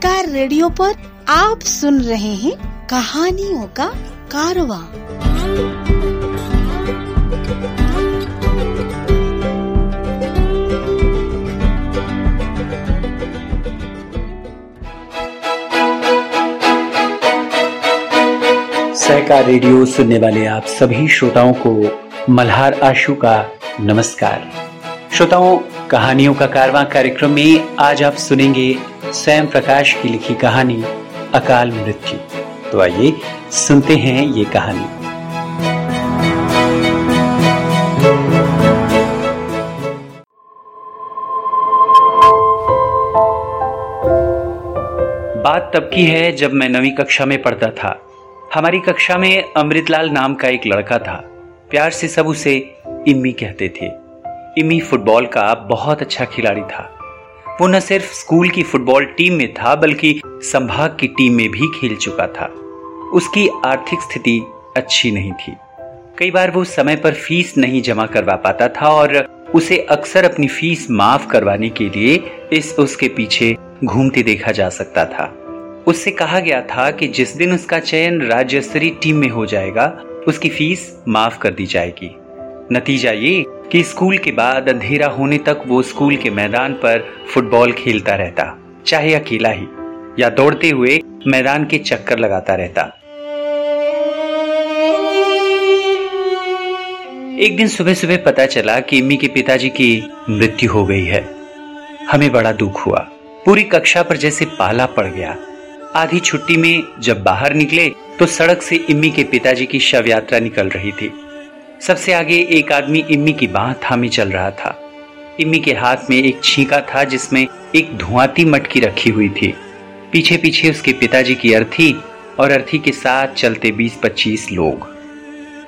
सहकार radio पर आप सुन रहे हैं कहानियों का कारवा। सहकार रेडियो सुनने वाले आप सभी श्रोताओं को मल्हार आशु का नमस्कार। श्रोताओं, कहानियों का कारवां कार्यक्रम में आज आप सुनेंगे स्वयं प्रकाश की लिखी कहानी, अकाल मृत्यु। तो आइए सुनते हैं ये कहानी। बात तब की है जब मैं नवी कक्षा में पढ़ता था। हमारी कक्षा में अमृतलाल नाम का एक लड़का था। प्यार से सब उसे इम्मी कहते थे। इम्मी फुटबॉल का बहुत अच्छा खिलाड़ी था। वो न सिर्फ़ स्कूल की फुटबॉल टीम में था, बल्कि संभाग की टीम में भी खेल चुका था। उसकी आर्थिक स्थिति अच्छी नहीं थी। कई बार वो समय पर फ़ीस नहीं जमा करवा पाता था और उसे अक्सर अपनी फ़ीस माफ़ करवाने के लिए इस उसके पीछे घूमते देखा जा सकता था। उससे कहा गया था कि जिस दिन उसका चयन राज्य स्तरीय टीम में हो जाएगा, उसकी फ़ीस माफ़ कर दी जाएगी। नतीजा ये कि स्कूल के बाद अंधेरा होने तक वो स्कूल के मैदान पर फुटबॉल खेलता रहता, चाहे अकेला ही, या दौड़ते हुए मैदान के चक्कर लगाता रहता। एक दिन सुबह सुबह पता चला कि इम्मी के पिताजी की मृत्यु हो गई है। हमें बड़ा दुख हुआ। पूरी कक्षा पर जैसे पाला पड़ गया। आधी छुट्टी में जब बाहर निकले तो सड़क से इम्मी के पिताजी की शव यात्रा निकल रही थी। सबसे आगे एक आदमी इम्मी की बाह थामे चल रहा था। इम्मी के हाथ में एक छींका था जिसमें एक धुआती मटकी रखी हुई थी। पीछे पीछे उसके पिताजी की अर्थी और अर्थी के साथ चलते 20-25 लोग।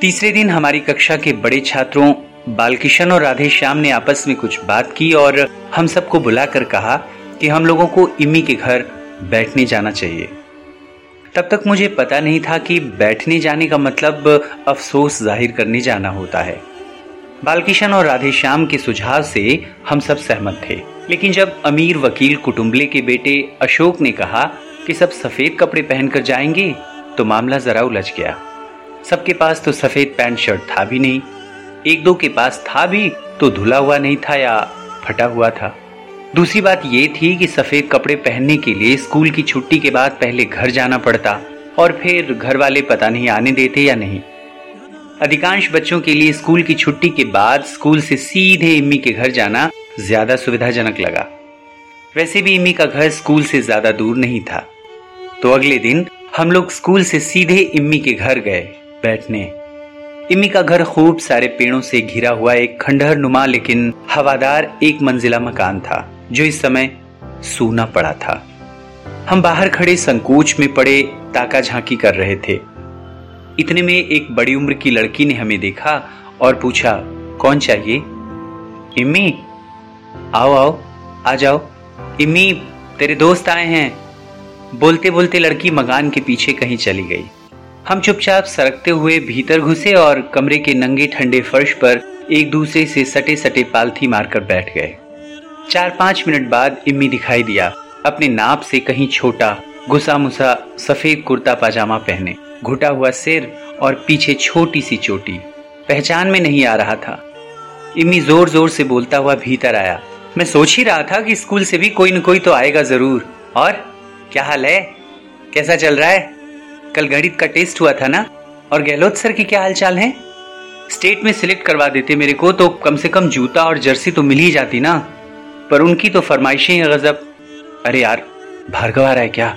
तीसरे दिन हमारी कक्षा के बड़े छात्रों बालकिशन और राधे श्याम ने आपस में कुछ बात की और हम सबको बुलाकर कहा कि हम लोगों को इम्मी के घर बैठने जाना चाहिए। तब तक मुझे पता नहीं था कि बैठने जाने का मतलब अफसोस ज़ाहिर करने जाना होता है। बालकिशन और राधेश्याम के सुझाव से हम सब सहमत थे। लेकिन जब अमीर वकील कुटुंबले के बेटे अशोक ने कहा कि सब सफ़ेद कपड़े पहनकर जाएँगे तो मामला जरा उलझ गया। सबके पास तो सफ़ेद पैंट शर्ट था भी नहीं। एक दो के पास था भी तो धुला हुआ नहीं था या फटा हुआ था। दूसरी बात ये थी कि सफ़ेद कपड़े पहनने के लिए स्कूल की छुट्टी के बाद पहले घर जाना पड़ता और फिर घर वाले पता नहीं आने देते या नहीं। अधिकांश बच्चों के लिए स्कूल की छुट्टी के बाद स्कूल से सीधे इम्मी के घर जाना ज़्यादा सुविधाजनक लगा। वैसे भी इम्मी का घर स्कूल से ज़्यादा दूर नहीं था। तो अगले दिन हम लोग स्कूल से सीधे इम्मी के घर गए बैठने। इम्मी का घर खूब सारे पेड़ों से घिरा हुआ एक खंडहर नुमा लेकिन हवादार एक मंजिला मकान था। जो इस समय सूना पड़ा था। हम बाहर खड़े संकोच में पड़े ताका झांकी कर रहे थे। इतने में एक बड़ी उम्र की लड़की ने हमें देखा और पूछा, कौन चाहिए? इम्मी, आओ आओ, आ जाओ। इम्मी, तेरे दोस्त आए हैं। बोलते बोलते लड़की मकान के पीछे कहीं चली गई। हम चुपचाप सरकते हुए भीतर घुसे और कमरे के नंगे ठंडे फर्श पर एक दूसरे से सटे सटे पालथी मारकर बैठ गए। चार पाँच मिनट बाद इम्मी दिखाई दिया। अपने नाप से कहीं छोटा घुसा मुसा सफ़ेद कुर्ता पाजामा पहने। घुटा हुआ सिर और पीछे छोटी सी चोटी। पहचान में नहीं आ रहा था। इम्मी ज़ोर ज़ोर से बोलता हुआ भीतर आया। मैं सोच ही रहा था कि स्कूल से भी कोई न कोई तो आएगा ज़रूर। और? क्या हाल है? कैसा चल रहा है? कल गणित का टेस्ट हुआ था ना? और गहलोत सर की क्या हाल चाल है? स्टेट में सिलेक्ट करवा देते मेरे को तो कम से कम जूता और जर्सी तो मिल ही जाती ना। पर उनकी तो फरमाइशें हैं गजब। अरे यार भार्गव आ रहा है क्या?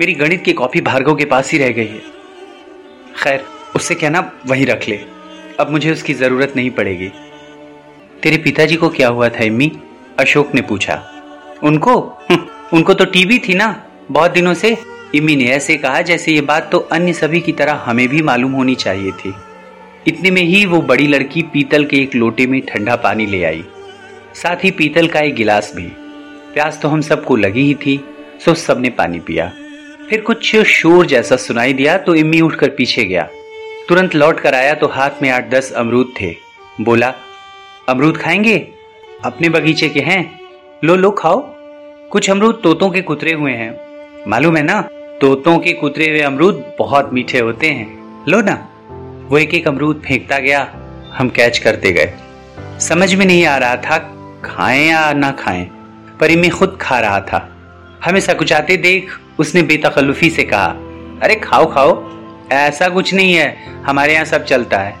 मेरी गणित की कॉपी भार्गव के पास ही रह गई है। खैर उससे कहना वहीं रख ले। अब मुझे उसकी ज़रूरत नहीं पड़ेगी। तेरे पिताजी को क्या हुआ था इम्मी? अशोक ने पूछा। उनको? हम्म, उनको तो टीबी थी ना बहुत दिनों से। इम्मी ने ऐसे कहा जैसे ये बात तो अन्य सभी की तरह हमें भी मालूम होनी चाहिए थी। इतने में ही वो बड़ी लड़की पीतल के एक लोटे में ठंडा पानी ले आई। साथ ही पीतल का एक गिलास भी। प्यास तो हम सबको लगी ही थी, सो सबने पानी पिया। फिर कुछ शोर जैसा सुनाई दिया तो इम्मी उठकर पीछे गया। तुरंत लौट कर आया तो हाथ में आठ दस अमरूद थे। बोला, अमरूद खाएँगे? अपने बगीचे के हैं। लो लो, खाओ। कुछ अमरूद तोतों के कुतरे हुए हैं। मालूम है ना, तोतों के कुतरे हुए अमरूद बहुत मीठे होते हैं। लो ना। वो एक एक अमरूद फेंकता गया। हम कैच करते गए। समझ में नहीं आ रहा था खाएँ या ना खाएँ, पर इमे खुद खा रहा था। हमें सकुचाते देख, उसने बेतकल्लुफी से कहा, अरे, खाओ खाओ, ऐसा कुछ नहीं है, हमारे यहाँ सब चलता है।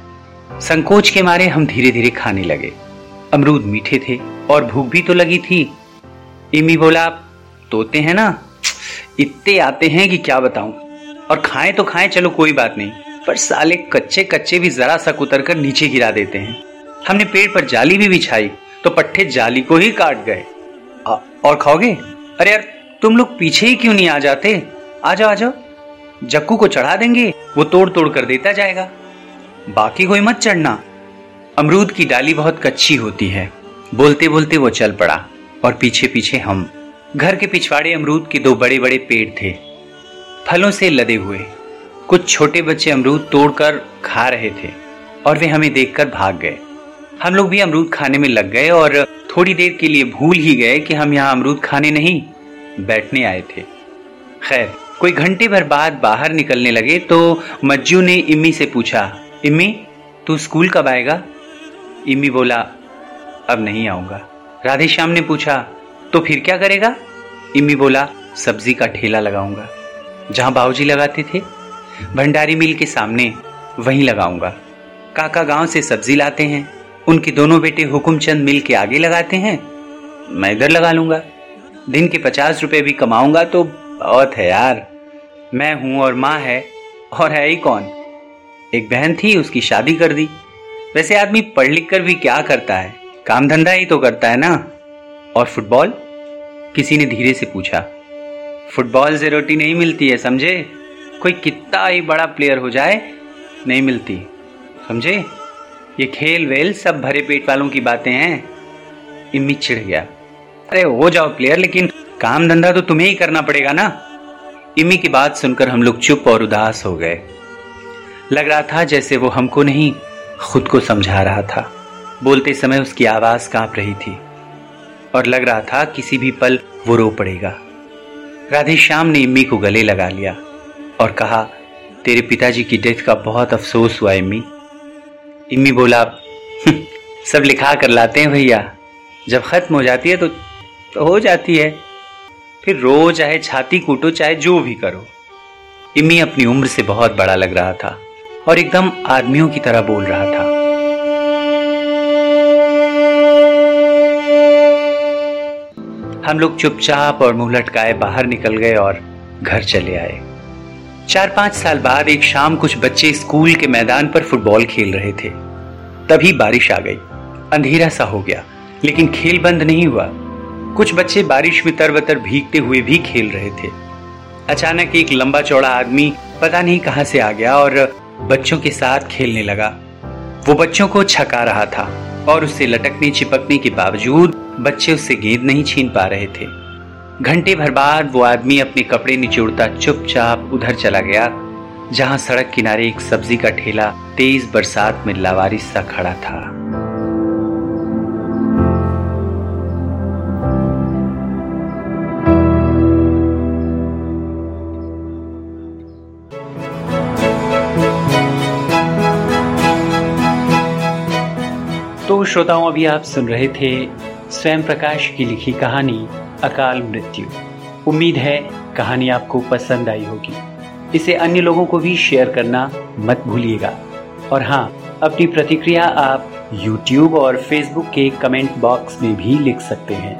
संकोच के मारे हम धीरे धीरे खाने लगे। अमरूद मीठे थे और भूख भी तो लगी थी। इमी बोला आप तोते हैं ना, इतने आते हैं कि क्या बताऊँ? और खाएँ तो खाएँ, चलो कोई बात नहीं, पर साले कच्चे कच्चे भी जरा सा कुतर कर नीचे गिरा देते हैं। हमने पेड़ पर जाली भी बिछाई तो पट्टे जाली को ही काट गए। और खाओगे? अरे यार, तुम लोग पीछे ही क्यों नहीं आ जाते? आ जाओ आ जाओ। जक्कू को चढ़ा देंगे, वो तोड़ तोड़ कर देता जाएगा। बाकी कोई मत चढ़ना। अमरूद की डाली बहुत कच्ची होती है। बोलते बोलते वो चल पड़ा, और पीछे पीछे हम। घर के पिछवाड़े अमरूद के दो बड़े बड़े पेड़ थे। फलों से लदे हुए। कुछ छोटे बच्चे अमरूद तोड़कर खा रहे थे, और वे हमें देखकर भाग गए। हम लोग भी अमरूद खाने में लग गए और थोड़ी देर के लिए भूल ही गए कि हम यहाँ अमरूद खाने नहीं बैठने आए थे। खैर, कोई घंटे भर बाद बाहर निकलने लगे तो मज्जू ने इम्मी से पूछा, इम्मी, तू स्कूल कब आएगा? इम्मी बोला, अब नहीं आऊँगा। राधे श्याम ने पूछा तो फिर क्या करेगा? इम्मी बोला, सब्ज़ी का ठेला लगाऊँगा, जहाँ बाबूजी लगाते थे। भंडारी मिल के सामने वहीं लगाऊँगा। काका गाँव से सब्ज़ी लाते हैं। उनके दोनों बेटे हुकुमचंद मिल के आगे लगाते हैं। मैं इधर लगा लूँगा। दिन के पचास रुपए भी कमाऊँगा तो बहुत है यार। मैं हूँ और माँ है, और है ही कौन? एक बहन थी, उसकी शादी कर दी। वैसे आदमी पढ़ लिख कर भी क्या करता है? काम धंधा ही तो करता है ना? और फुटबॉल? किसी ने धीरे से पूछा। फुटबॉल से रोटी नहीं मिलती है, समझे? कोई कितना ही बड़ा प्लेयर हो जाए, नहीं मिलती। समझे? ये खेल वेल सब भरे पेट वालों की बातें हैं। इम्मी चिढ़ गया। अरे हो जाओ प्लेयर लेकिन काम धंधा तो तुम्हें ही करना पड़ेगा ना? इम्मी की बात सुनकर हम लोग चुप और उदास हो गए। लग रहा था जैसे वो हमको नहीं, खुद को समझा रहा था। बोलते समय उसकी आवाज़ काँप रही थी। और लग रहा था किसी भी पल वो रो पड़ेगा। राधे श्याम ने इम्मी को गले लगा लिया और कहा, तेरे पिताजी की डेथ का बहुत अफसोस हुआ इम्मी। इम्मी बोला हम्म, सब लिखा कर लाते हैं भैया। जब खत्म हो जाती है तो, तो हो जाती है। फिर रो चाहे छाती कूटो चाहे जो भी करो। इम्मी अपनी उम्र से बहुत बड़ा लग रहा था और एकदम आदमियों की तरह बोल रहा था। हम लोग चुपचाप और मुँह लटकाए बाहर निकल गए और घर चले आए। चार पाँच साल बाद एक शाम कुछ बच्चे स्कूल के मैदान पर फुटबॉल खेल रहे थे। तभी बारिश आ गई। अंधेरा सा हो गया, लेकिन खेल बंद नहीं हुआ। कुछ बच्चे बारिश में तरबतर भीगते हुए भी खेल रहे थे। अचानक एक लंबा चौड़ा आदमी पता नहीं कहाँ से आ गया और बच्चों के साथ खेलने लगा। वो बच्चों को छका रहा था और उससे लटकने चिपकने के बावजूद बच्चे उससे गेंद नहीं छीन पा रहे थे। घंटे भर बाद वो आदमी अपने कपड़े निचोड़ता चुपचाप उधर चला गया, जहाँ सड़क किनारे एक सब्ज़ी का ठेला तेज बरसात में लावारिस सा खड़ा था। तो श्रोताओं, अभी आप सुन रहे थे स्वयं प्रकाश की लिखी कहानी अकाल मृत्यु उम्मीद है कहानी आपको पसंद आई होगी इसे अन्य लोगों को भी शेयर करना मत भूलिएगा और हाँ अपनी प्रतिक्रिया आप YouTube और Facebook के कमेंट बॉक्स में भी लिख सकते हैं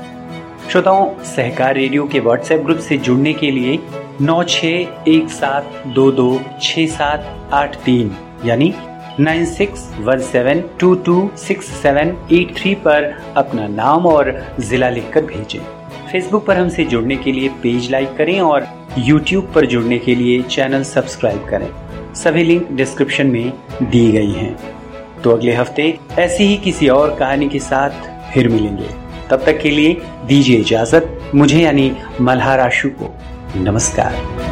श्रोताओं सहकार रेडियो के व्हाट्सएप ग्रुप से जुड़ने के लिए नौ छ एक सात दो दो छ सात आठ तीन यानी nine six one seven two two six seven eight three पर अपना नाम और जिला लिखकर भेजें फेसबुक पर हमसे जुड़ने के लिए पेज लाइक करें और यूट्यूब पर जुड़ने के लिए चैनल सब्सक्राइब करें। सभी लिंक डिस्क्रिप्शन में दी गई हैं। तो अगले हफ़्ते ऐसी ही किसी और कहानी के साथ फिर मिलेंगे। तब तक के लिए दीजिए इजाज़त। मुझे यानी मल्हार आशु को नमस्कार।